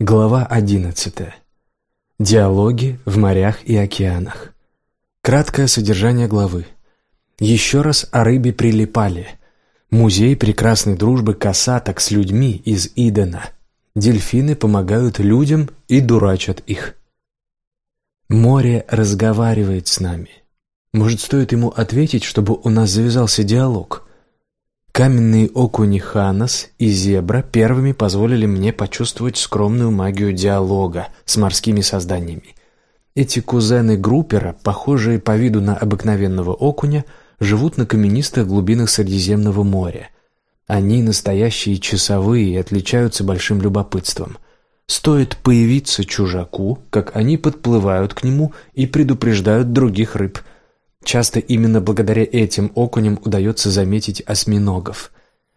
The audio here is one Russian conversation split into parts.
Глава 11. Диалоги в морях и океанах. Краткое содержание главы. Еще раз о рыбе прилипали. Музей прекрасной дружбы касаток с людьми из Идена. Дельфины помогают людям и дурачат их. Море разговаривает с нами. Может, стоит ему ответить, чтобы у нас завязался диалог – Каменные окуни Ханас и Зебра первыми позволили мне почувствовать скромную магию диалога с морскими созданиями. Эти кузены Группера, похожие по виду на обыкновенного окуня, живут на каменистых глубинах Средиземного моря. Они настоящие часовые и отличаются большим любопытством. Стоит появиться чужаку, как они подплывают к нему и предупреждают других рыб – Часто именно благодаря этим окуням удается заметить осьминогов.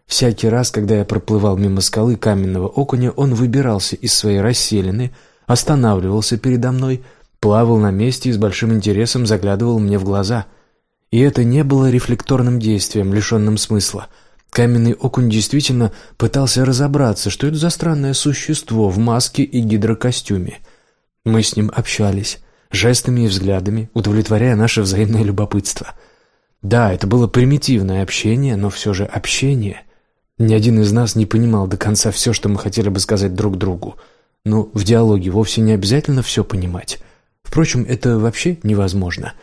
Всякий раз, когда я проплывал мимо скалы каменного окуня, он выбирался из своей расселины, останавливался передо мной, плавал на месте и с большим интересом заглядывал мне в глаза. И это не было рефлекторным действием, лишенным смысла. Каменный окунь действительно пытался разобраться, что это за странное существо в маске и гидрокостюме. Мы с ним общались жестами и взглядами, удовлетворяя наше взаимное любопытство. Да, это было примитивное общение, но все же общение. Ни один из нас не понимал до конца все, что мы хотели бы сказать друг другу. Но в диалоге вовсе не обязательно все понимать. Впрочем, это вообще невозможно.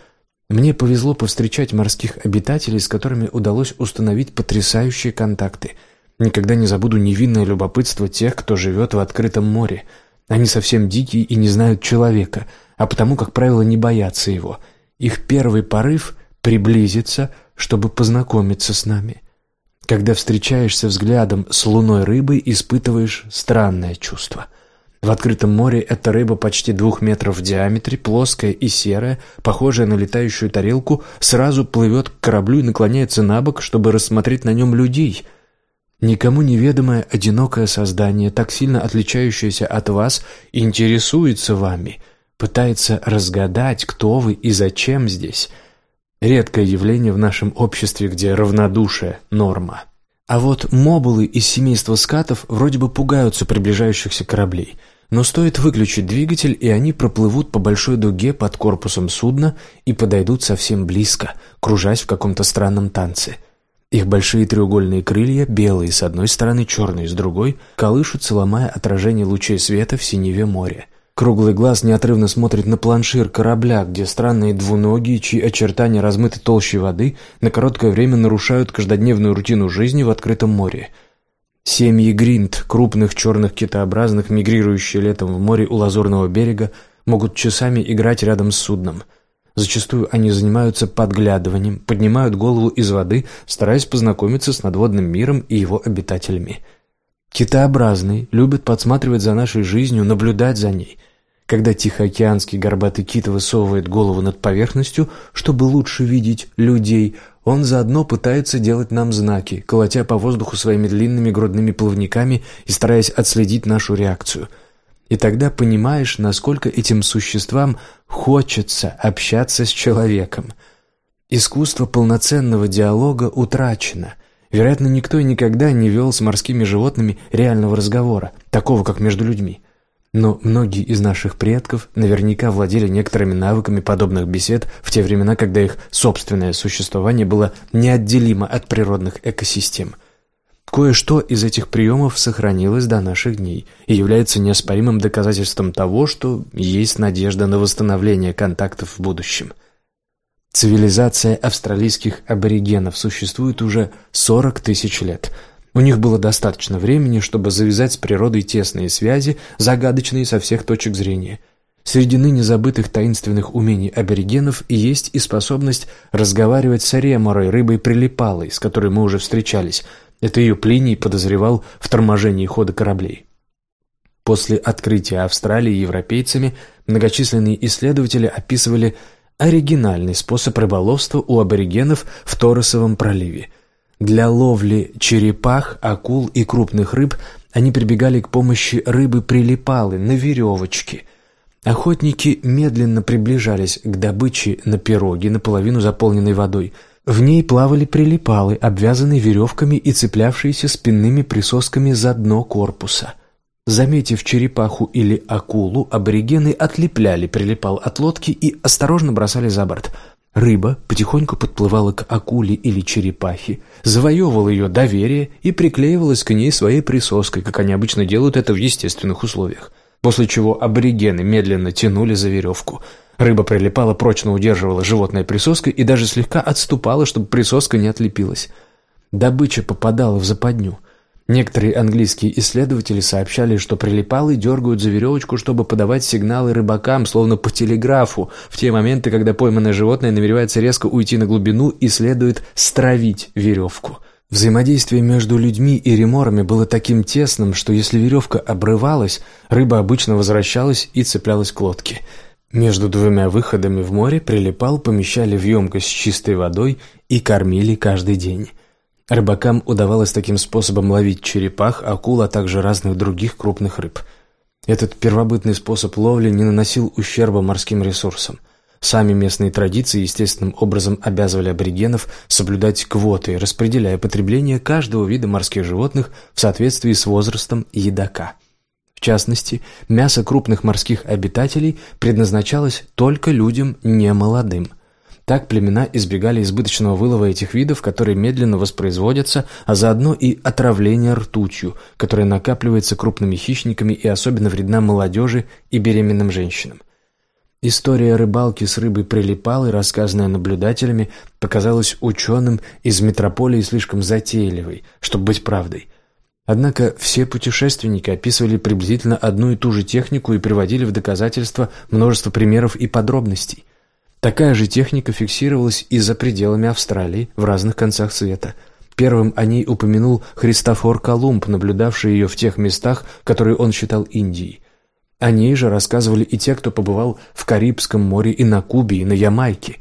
Мне повезло повстречать морских обитателей, с которыми удалось установить потрясающие контакты. Никогда не забуду невинное любопытство тех, кто живет в открытом море. Они совсем дикие и не знают человека – а потому, как правило, не боятся его. Их первый порыв — приблизиться, чтобы познакомиться с нами. Когда встречаешься взглядом с луной рыбой, испытываешь странное чувство. В открытом море эта рыба почти двух метров в диаметре, плоская и серая, похожая на летающую тарелку, сразу плывет к кораблю и наклоняется на бок, чтобы рассмотреть на нем людей — Никому неведомое одинокое создание, так сильно отличающееся от вас, интересуется вами, пытается разгадать, кто вы и зачем здесь. Редкое явление в нашем обществе, где равнодушие – норма. А вот мобулы из семейства скатов вроде бы пугаются приближающихся кораблей, но стоит выключить двигатель, и они проплывут по большой дуге под корпусом судна и подойдут совсем близко, кружась в каком-то странном танце. Их большие треугольные крылья, белые с одной стороны, черные с другой, колышутся, ломая отражение лучей света в синеве моря – Круглый глаз неотрывно смотрит на планшир корабля, где странные двуногие, чьи очертания размыты толщей воды, на короткое время нарушают каждодневную рутину жизни в открытом море. Семьи гринд, крупных черных китообразных, мигрирующие летом в море у лазурного берега, могут часами играть рядом с судном. Зачастую они занимаются подглядыванием, поднимают голову из воды, стараясь познакомиться с надводным миром и его обитателями. Китообразные любят подсматривать за нашей жизнью, наблюдать за ней – когда тихоокеанский горбатый кит высовывает голову над поверхностью, чтобы лучше видеть людей, он заодно пытается делать нам знаки, колотя по воздуху своими длинными грудными плавниками и стараясь отследить нашу реакцию. И тогда понимаешь, насколько этим существам хочется общаться с человеком. Искусство полноценного диалога утрачено. Вероятно, никто и никогда не вел с морскими животными реального разговора, такого, как между людьми. Но многие из наших предков наверняка владели некоторыми навыками подобных бесед в те времена, когда их собственное существование было неотделимо от природных экосистем. Кое-что из этих приемов сохранилось до наших дней и является неоспоримым доказательством того, что есть надежда на восстановление контактов в будущем. Цивилизация австралийских аборигенов существует уже 40 тысяч лет – у них было достаточно времени, чтобы завязать с природой тесные связи, загадочные со всех точек зрения. Среди ныне забытых таинственных умений аборигенов есть и способность разговаривать с ареморой, рыбой-прилипалой, с которой мы уже встречались. Это ее Плиний подозревал в торможении хода кораблей. После открытия Австралии европейцами многочисленные исследователи описывали оригинальный способ рыболовства у аборигенов в Торосовом проливе – для ловли черепах, акул и крупных рыб они прибегали к помощи рыбы-прилипалы на веревочке. Охотники медленно приближались к добыче на пироге, наполовину заполненной водой. В ней плавали прилипалы, обвязанные веревками и цеплявшиеся спинными присосками за дно корпуса. Заметив черепаху или акулу, аборигены отлепляли прилипал от лодки и осторожно бросали за борт. Рыба потихоньку подплывала к акуле или черепахе, завоевывала ее доверие и приклеивалась к ней своей присоской, как они обычно делают это в естественных условиях. После чего аборигены медленно тянули за веревку. Рыба прилипала, прочно удерживала животное присоской и даже слегка отступала, чтобы присоска не отлепилась. Добыча попадала в западню – Некоторые английские исследователи сообщали, что прилипалы дергают за веревочку, чтобы подавать сигналы рыбакам, словно по телеграфу, в те моменты, когда пойманное животное намеревается резко уйти на глубину и следует стравить веревку. Взаимодействие между людьми и реморами было таким тесным, что если веревка обрывалась, рыба обычно возвращалась и цеплялась к лодке. Между двумя выходами в море прилипал помещали в емкость с чистой водой и кормили каждый день. Рыбакам удавалось таким способом ловить черепах, акул, а также разных других крупных рыб. Этот первобытный способ ловли не наносил ущерба морским ресурсам. Сами местные традиции естественным образом обязывали аборигенов соблюдать квоты, распределяя потребление каждого вида морских животных в соответствии с возрастом едока. В частности, мясо крупных морских обитателей предназначалось только людям немолодым – так племена избегали избыточного вылова этих видов, которые медленно воспроизводятся, а заодно и отравления ртутью, которая накапливается крупными хищниками и особенно вредна молодежи и беременным женщинам. История рыбалки с рыбой прилипалой, рассказанная наблюдателями, показалась ученым из метрополии слишком затейливой, чтобы быть правдой. Однако все путешественники описывали приблизительно одну и ту же технику и приводили в доказательство множество примеров и подробностей. Такая же техника фиксировалась и за пределами Австралии, в разных концах света. Первым о ней упомянул Христофор Колумб, наблюдавший ее в тех местах, которые он считал Индией. О ней же рассказывали и те, кто побывал в Карибском море и на Кубе, и на Ямайке.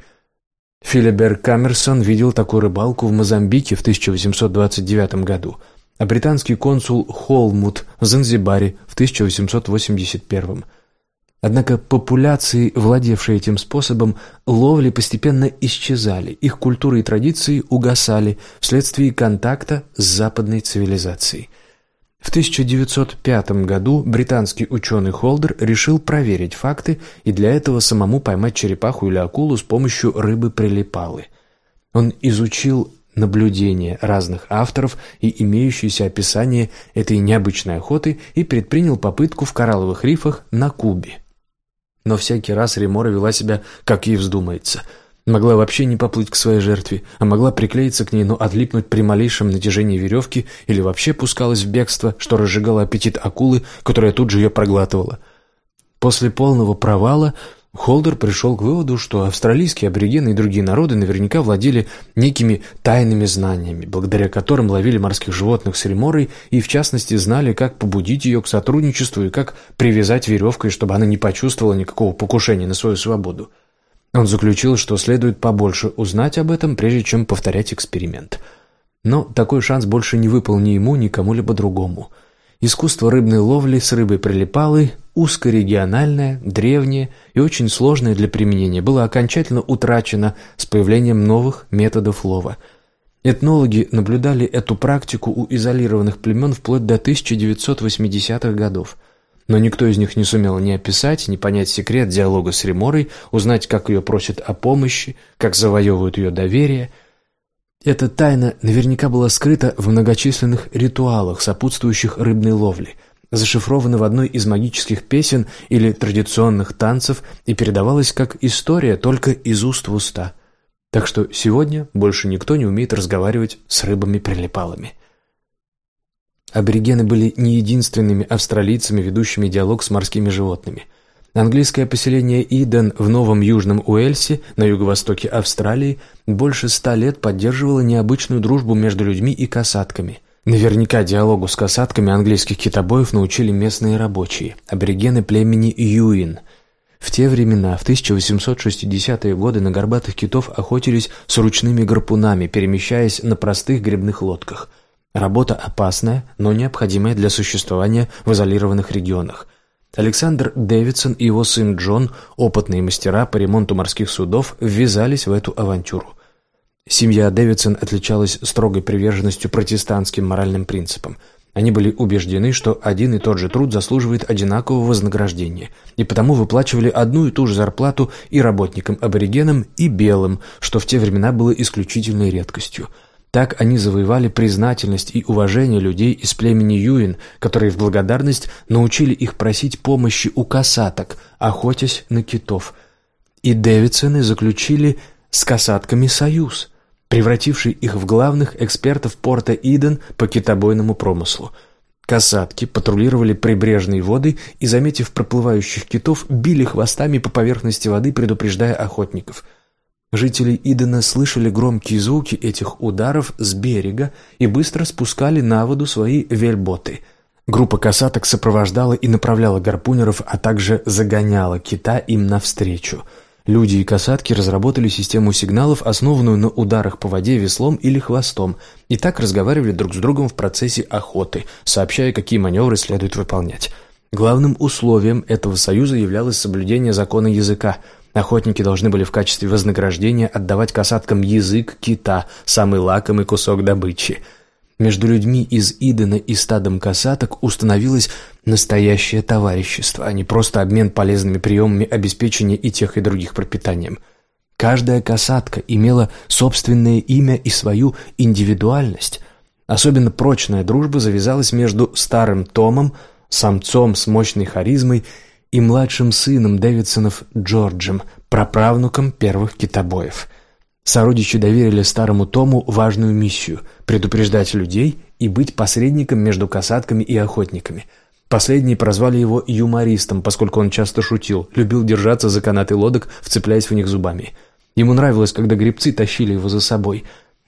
Филибер Камерсон видел такую рыбалку в Мозамбике в 1829 году, а британский консул Холмут в Занзибаре в 1881 году. Однако популяции, владевшие этим способом ловли, постепенно исчезали, их культуры и традиции угасали вследствие контакта с западной цивилизацией. В 1905 году британский ученый Холдер решил проверить факты и для этого самому поймать черепаху или акулу с помощью рыбы-прилипалы. Он изучил наблюдения разных авторов и имеющиеся описание этой необычной охоты и предпринял попытку в коралловых рифах на Кубе. Но всякий раз Ремора вела себя, как ей вздумается. Могла вообще не поплыть к своей жертве, а могла приклеиться к ней, но отлипнуть при малейшем натяжении веревки или вообще пускалась в бегство, что разжигало аппетит акулы, которая тут же ее проглатывала. После полного провала Холдер пришел к выводу, что австралийские аборигены и другие народы наверняка владели некими тайными знаниями, благодаря которым ловили морских животных с реморой и, в частности, знали, как побудить ее к сотрудничеству и как привязать веревкой, чтобы она не почувствовала никакого покушения на свою свободу. Он заключил, что следует побольше узнать об этом, прежде чем повторять эксперимент. Но такой шанс больше не выпал ни ему, ни кому-либо другому – Искусство рыбной ловли с рыбой прилипалой, узкорегиональное, древнее и очень сложное для применения, было окончательно утрачено с появлением новых методов лова. Этнологи наблюдали эту практику у изолированных племен вплоть до 1980-х годов. Но никто из них не сумел ни описать, ни понять секрет диалога с Реморой, узнать, как ее просят о помощи, как завоевывают ее доверие – эта тайна наверняка была скрыта в многочисленных ритуалах, сопутствующих рыбной ловле, зашифрована в одной из магических песен или традиционных танцев и передавалась как история только из уст в уста. Так что сегодня больше никто не умеет разговаривать с рыбами-прилипалами. Аборигены были не единственными австралийцами, ведущими диалог с морскими животными – Английское поселение Иден в Новом Южном Уэльсе на юго-востоке Австралии больше ста лет поддерживало необычную дружбу между людьми и касатками. Наверняка диалогу с касатками английских китобоев научили местные рабочие, аборигены племени Юин. В те времена, в 1860-е годы, на горбатых китов охотились с ручными гарпунами, перемещаясь на простых грибных лодках. Работа опасная, но необходимая для существования в изолированных регионах – Александр Дэвидсон и его сын Джон, опытные мастера по ремонту морских судов, ввязались в эту авантюру. Семья Дэвидсон отличалась строгой приверженностью протестантским моральным принципам. Они были убеждены, что один и тот же труд заслуживает одинакового вознаграждения, и потому выплачивали одну и ту же зарплату и работникам-аборигенам, и белым, что в те времена было исключительной редкостью. Так они завоевали признательность и уважение людей из племени Юин, которые в благодарность научили их просить помощи у касаток, охотясь на китов. И Дэвидсоны заключили с касатками союз – превративший их в главных экспертов порта Иден по китобойному промыслу. Касатки патрулировали прибрежные воды и, заметив проплывающих китов, били хвостами по поверхности воды, предупреждая охотников. Жители Идена слышали громкие звуки этих ударов с берега и быстро спускали на воду свои вельботы. Группа касаток сопровождала и направляла гарпунеров, а также загоняла кита им навстречу – Люди и касатки разработали систему сигналов, основанную на ударах по воде веслом или хвостом, и так разговаривали друг с другом в процессе охоты, сообщая, какие маневры следует выполнять. Главным условием этого союза являлось соблюдение закона языка. Охотники должны были в качестве вознаграждения отдавать касаткам язык кита, самый лакомый кусок добычи – между людьми из Идена и стадом касаток установилось настоящее товарищество, а не просто обмен полезными приемами обеспечения и тех, и других пропитанием. Каждая касатка имела собственное имя и свою индивидуальность. Особенно прочная дружба завязалась между старым Томом, самцом с мощной харизмой, и младшим сыном Дэвидсонов Джорджем, праправнуком первых китобоев – Сородичи доверили старому Тому важную миссию – предупреждать людей и быть посредником между касатками и охотниками. Последние прозвали его юмористом, поскольку он часто шутил, любил держаться за канаты лодок, вцепляясь в них зубами. Ему нравилось, когда гребцы тащили его за собой.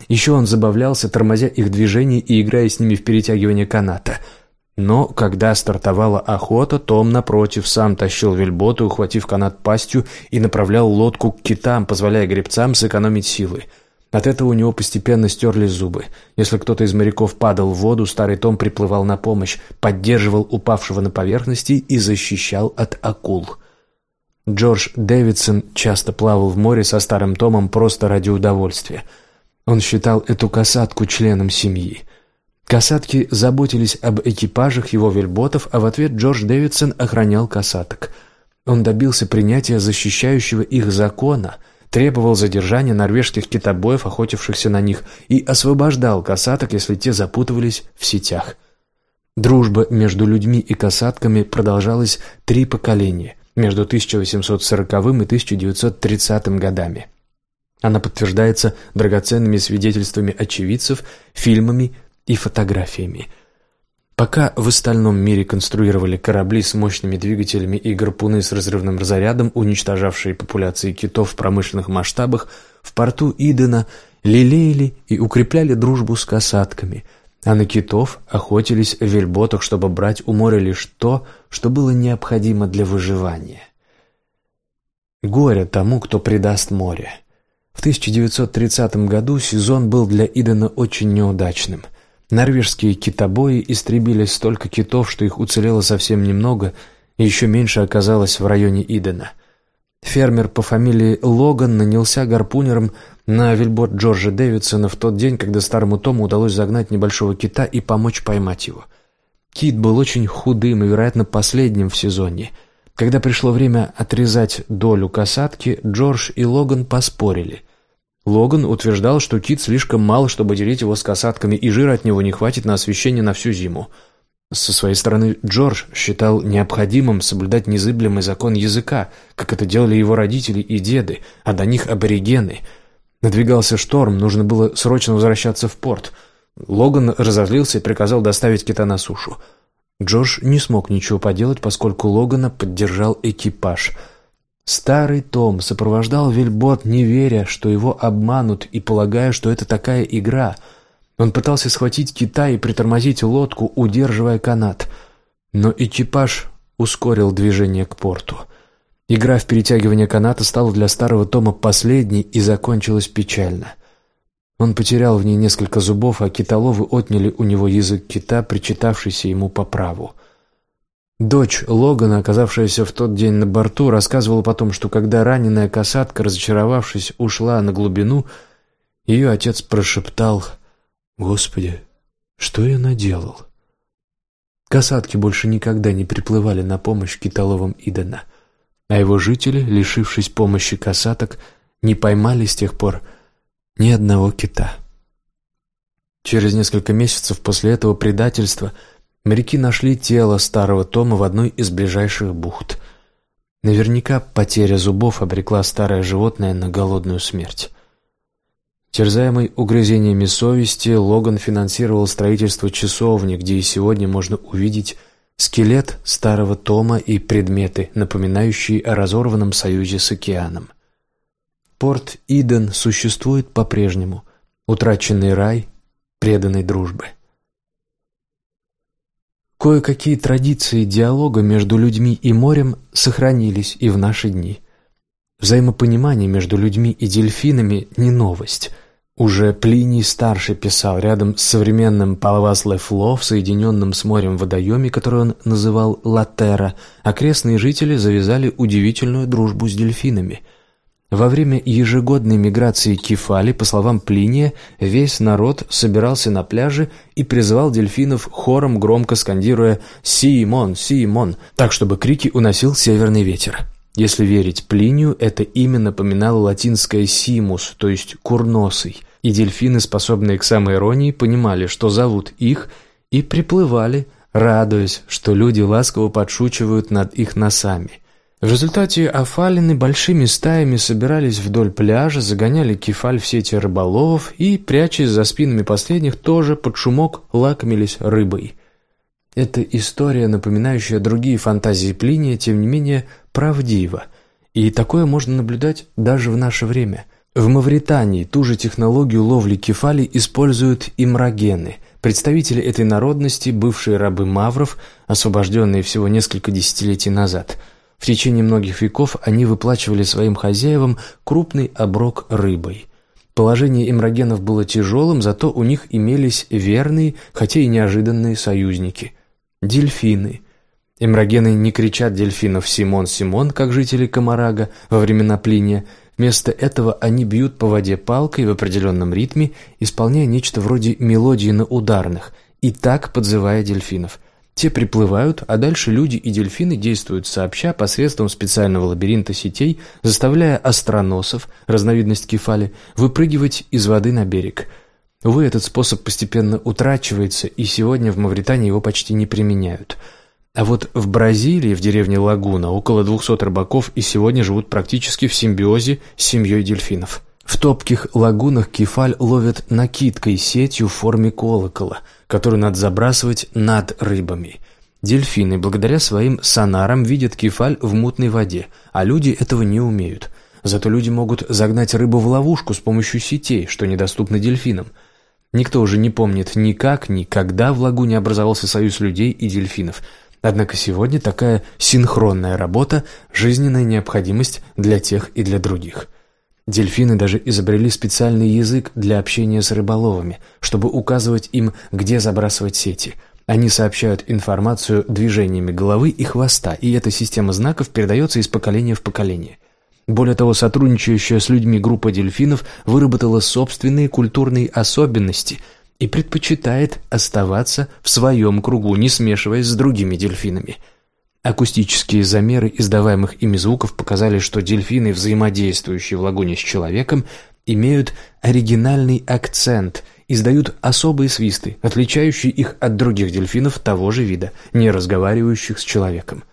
Еще он забавлялся, тормозя их движение и играя с ними в перетягивание каната – но когда стартовала охота, Том, напротив, сам тащил вельботу, ухватив канат пастью, и направлял лодку к китам, позволяя гребцам сэкономить силы. От этого у него постепенно стерлись зубы. Если кто-то из моряков падал в воду, старый Том приплывал на помощь, поддерживал упавшего на поверхности и защищал от акул. Джордж Дэвидсон часто плавал в море со старым Томом просто ради удовольствия. Он считал эту касатку членом семьи. Касатки заботились об экипажах его вельботов, а в ответ Джордж Дэвидсон охранял касаток. Он добился принятия защищающего их закона, требовал задержания норвежских китобоев, охотившихся на них, и освобождал касаток, если те запутывались в сетях. Дружба между людьми и касатками продолжалась три поколения, между 1840 и 1930 годами. Она подтверждается драгоценными свидетельствами очевидцев, фильмами, и фотографиями. Пока в остальном мире конструировали корабли с мощными двигателями и гарпуны с разрывным разрядом, уничтожавшие популяции китов в промышленных масштабах, в порту Идена лелеяли и укрепляли дружбу с касатками, а на китов охотились в вельботах, чтобы брать у моря лишь то, что было необходимо для выживания. Горе тому, кто предаст море. В 1930 году сезон был для Идена очень неудачным – Норвежские китобои истребили столько китов, что их уцелело совсем немного, и еще меньше оказалось в районе Идена. Фермер по фамилии Логан нанялся гарпунером на вельбот Джорджа Дэвидсона в тот день, когда старому Тому удалось загнать небольшого кита и помочь поймать его. Кит был очень худым и, вероятно, последним в сезоне. Когда пришло время отрезать долю касатки, Джордж и Логан поспорили. Логан утверждал, что кит слишком мал, чтобы делить его с касатками, и жира от него не хватит на освещение на всю зиму. Со своей стороны, Джордж считал необходимым соблюдать незыблемый закон языка, как это делали его родители и деды, а до них аборигены. Надвигался шторм, нужно было срочно возвращаться в порт. Логан разозлился и приказал доставить кита на сушу. Джордж не смог ничего поделать, поскольку Логана поддержал экипаж – Старый Том сопровождал Вильбот, не веря, что его обманут, и полагая, что это такая игра. Он пытался схватить кита и притормозить лодку, удерживая канат. Но экипаж ускорил движение к порту. Игра в перетягивание каната стала для старого Тома последней и закончилась печально. Он потерял в ней несколько зубов, а китоловы отняли у него язык кита, причитавшийся ему по праву. Дочь Логана, оказавшаяся в тот день на борту, рассказывала потом, что когда раненая касатка, разочаровавшись, ушла на глубину, ее отец прошептал «Господи, что я наделал?» Касатки больше никогда не приплывали на помощь китоловам Идена, а его жители, лишившись помощи касаток, не поймали с тех пор ни одного кита. Через несколько месяцев после этого предательства моряки нашли тело старого Тома в одной из ближайших бухт. Наверняка потеря зубов обрекла старое животное на голодную смерть. Терзаемый угрызениями совести, Логан финансировал строительство часовни, где и сегодня можно увидеть скелет старого Тома и предметы, напоминающие о разорванном союзе с океаном. Порт Иден существует по-прежнему, утраченный рай преданной дружбы. Кое-какие традиции диалога между людьми и морем сохранились и в наши дни – Взаимопонимание между людьми и дельфинами не новость. Уже Плиний Старший писал рядом с современным Палваслефло в соединенном с морем водоеме, который он называл Латера, окрестные жители завязали удивительную дружбу с дельфинами. Во время ежегодной миграции Кефали, по словам Плиния, весь народ собирался на пляже и призывал дельфинов хором, громко скандируя «Симон! Симон!», так, чтобы крики уносил северный ветер. Если верить Плинию, это имя напоминало латинское «симус», то есть «курносый», и дельфины, способные к самоиронии, понимали, что зовут их, и приплывали, радуясь, что люди ласково подшучивают над их носами. В результате афалины большими стаями собирались вдоль пляжа, загоняли кефаль в сети рыболовов и, прячась за спинами последних, тоже под шумок лакомились рыбой. Эта история, напоминающая другие фантазии Плиния, тем не менее правдива, и такое можно наблюдать даже в наше время. В Мавритании ту же технологию ловли кефали используют имрогены, представители этой народности, бывшие рабы мавров, освобожденные всего несколько десятилетий назад. В течение многих веков они выплачивали своим хозяевам крупный оброк рыбой. Положение имрогенов было тяжелым, зато у них имелись верные, хотя и неожиданные союзники – дельфины – Эмрогены не кричат дельфинов «Симон, Симон», как жители Комарага во времена Плиния. Вместо этого они бьют по воде палкой в определенном ритме, исполняя нечто вроде мелодии на ударных, и так подзывая дельфинов. Те приплывают, а дальше люди и дельфины действуют сообща посредством специального лабиринта сетей, заставляя астроносов, разновидность кефали, выпрыгивать из воды на берег. Увы, этот способ постепенно утрачивается, и сегодня в Мавритании его почти не применяют – а вот в Бразилии, в деревне Лагуна, около 200 рыбаков и сегодня живут практически в симбиозе с семьей дельфинов. В топких лагунах кефаль ловят накидкой сетью в форме колокола, которую надо забрасывать над рыбами. Дельфины, благодаря своим сонарам, видят кефаль в мутной воде, а люди этого не умеют. Зато люди могут загнать рыбу в ловушку с помощью сетей, что недоступно дельфинам. Никто уже не помнит ни как, ни когда в лагуне образовался союз людей и дельфинов – Однако сегодня такая синхронная работа – жизненная необходимость для тех и для других. Дельфины даже изобрели специальный язык для общения с рыболовами, чтобы указывать им, где забрасывать сети. Они сообщают информацию движениями головы и хвоста, и эта система знаков передается из поколения в поколение. Более того, сотрудничающая с людьми группа дельфинов выработала собственные культурные особенности – и предпочитает оставаться в своем кругу, не смешиваясь с другими дельфинами. Акустические замеры издаваемых ими звуков показали, что дельфины, взаимодействующие в лагуне с человеком, имеют оригинальный акцент, издают особые свисты, отличающие их от других дельфинов того же вида, не разговаривающих с человеком.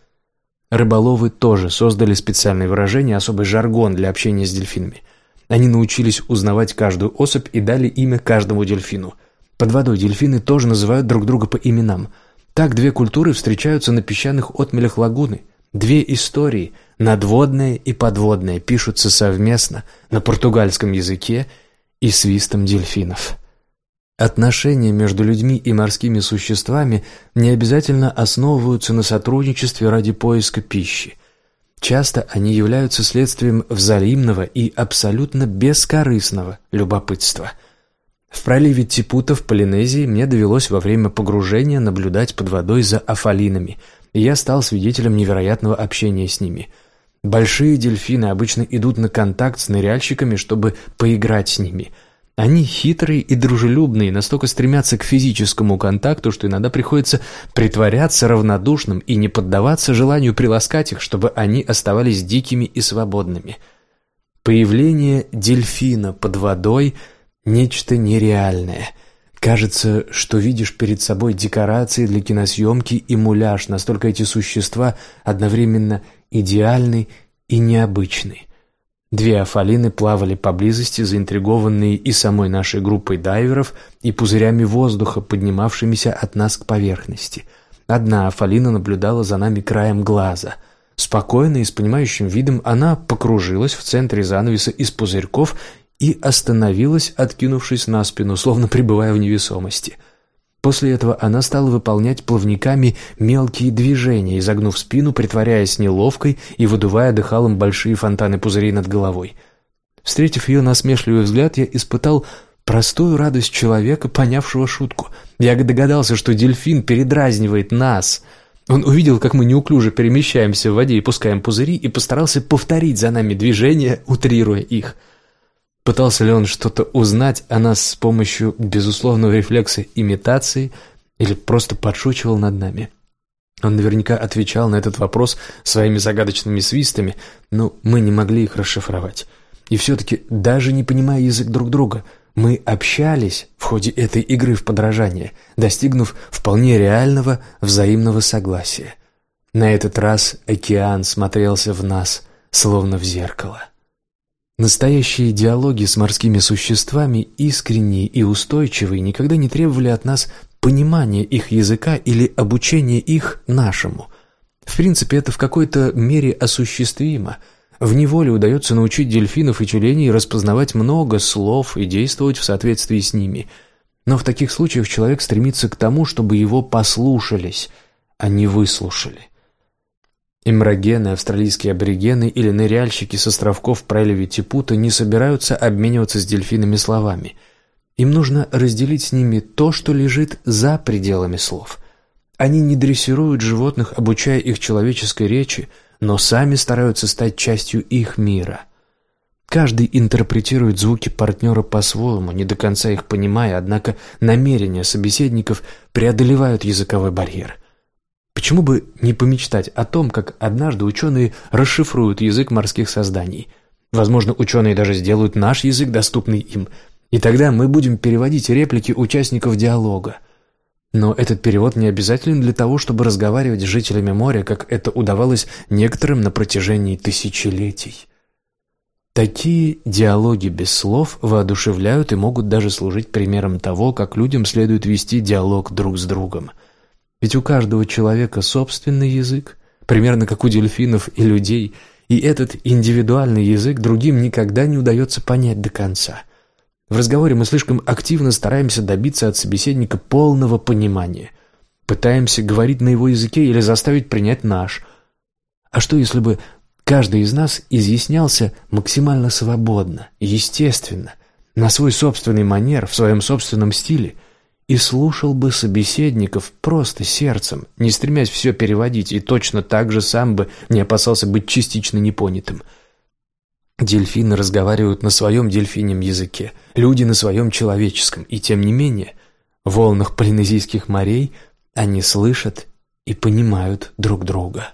Рыболовы тоже создали специальное выражение, особый жаргон для общения с дельфинами. Они научились узнавать каждую особь и дали имя каждому дельфину – под водой дельфины тоже называют друг друга по именам. Так две культуры встречаются на песчаных отмелях лагуны. Две истории, надводная и подводная, пишутся совместно на португальском языке и свистом дельфинов. Отношения между людьми и морскими существами не обязательно основываются на сотрудничестве ради поиска пищи. Часто они являются следствием взаимного и абсолютно бескорыстного любопытства – в проливе Типута в Полинезии мне довелось во время погружения наблюдать под водой за афалинами, и я стал свидетелем невероятного общения с ними. Большие дельфины обычно идут на контакт с ныряльщиками, чтобы поиграть с ними. Они хитрые и дружелюбные, настолько стремятся к физическому контакту, что иногда приходится притворяться равнодушным и не поддаваться желанию приласкать их, чтобы они оставались дикими и свободными. Появление дельфина под водой – нечто нереальное. Кажется, что видишь перед собой декорации для киносъемки и муляж, настолько эти существа одновременно идеальны и необычны. Две афалины плавали поблизости, заинтригованные и самой нашей группой дайверов, и пузырями воздуха, поднимавшимися от нас к поверхности. Одна афалина наблюдала за нами краем глаза. Спокойно и с понимающим видом она покружилась в центре занавеса из пузырьков и остановилась, откинувшись на спину, словно пребывая в невесомости – После этого она стала выполнять плавниками мелкие движения, изогнув спину, притворяясь неловкой и выдувая дыхалом большие фонтаны пузырей над головой. Встретив ее насмешливый взгляд, я испытал простую радость человека, понявшего шутку. Я догадался, что дельфин передразнивает нас. Он увидел, как мы неуклюже перемещаемся в воде и пускаем пузыри, и постарался повторить за нами движения, утрируя их – Пытался ли он что-то узнать о нас с помощью безусловного рефлекса имитации или просто подшучивал над нами? Он наверняка отвечал на этот вопрос своими загадочными свистами, но мы не могли их расшифровать. И все-таки, даже не понимая язык друг друга, мы общались в ходе этой игры в подражание, достигнув вполне реального взаимного согласия. На этот раз океан смотрелся в нас, словно в зеркало. Настоящие диалоги с морскими существами, искренние и устойчивые, никогда не требовали от нас понимания их языка или обучения их нашему. В принципе, это в какой-то мере осуществимо. В неволе удается научить дельфинов и тюленей распознавать много слов и действовать в соответствии с ними. Но в таких случаях человек стремится к тому, чтобы его послушались, а не выслушали. Имрогены, австралийские аборигены или ныряльщики с островков проливе Типута не собираются обмениваться с дельфинами словами. Им нужно разделить с ними то, что лежит за пределами слов. Они не дрессируют животных, обучая их человеческой речи, но сами стараются стать частью их мира. Каждый интерпретирует звуки партнера по-своему, не до конца их понимая, однако намерения собеседников преодолевают языковой барьер – Почему бы не помечтать о том, как однажды ученые расшифруют язык морских созданий? Возможно, ученые даже сделают наш язык доступный им, и тогда мы будем переводить реплики участников диалога. Но этот перевод не обязателен для того, чтобы разговаривать с жителями моря, как это удавалось некоторым на протяжении тысячелетий. Такие диалоги без слов воодушевляют и могут даже служить примером того, как людям следует вести диалог друг с другом – ведь у каждого человека собственный язык, примерно как у дельфинов и людей, и этот индивидуальный язык другим никогда не удается понять до конца. В разговоре мы слишком активно стараемся добиться от собеседника полного понимания. Пытаемся говорить на его языке или заставить принять наш. А что если бы каждый из нас изъяснялся максимально свободно, естественно, на свой собственный манер, в своем собственном стиле – и слушал бы собеседников просто сердцем, не стремясь все переводить, и точно так же сам бы не опасался быть частично непонятым. Дельфины разговаривают на своем дельфинем языке, люди на своем человеческом, и тем не менее, в волнах полинезийских морей они слышат и понимают друг друга.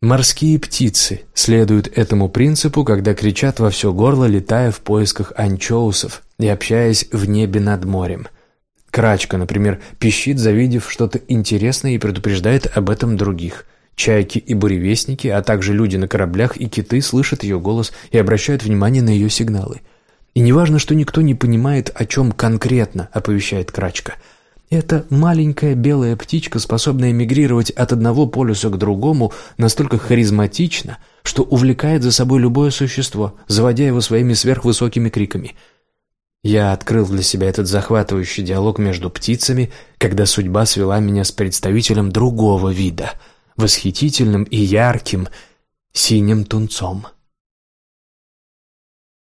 Морские птицы следуют этому принципу, когда кричат во все горло, летая в поисках анчоусов и общаясь в небе над морем – Крачка, например, пищит, завидев что-то интересное и предупреждает об этом других. Чайки и буревестники, а также люди на кораблях и киты слышат ее голос и обращают внимание на ее сигналы. И неважно, что никто не понимает, о чем конкретно оповещает Крачка. Это маленькая белая птичка, способная мигрировать от одного полюса к другому, настолько харизматично, что увлекает за собой любое существо, заводя его своими сверхвысокими криками – я открыл для себя этот захватывающий диалог между птицами, когда судьба свела меня с представителем другого вида, восхитительным и ярким синим тунцом.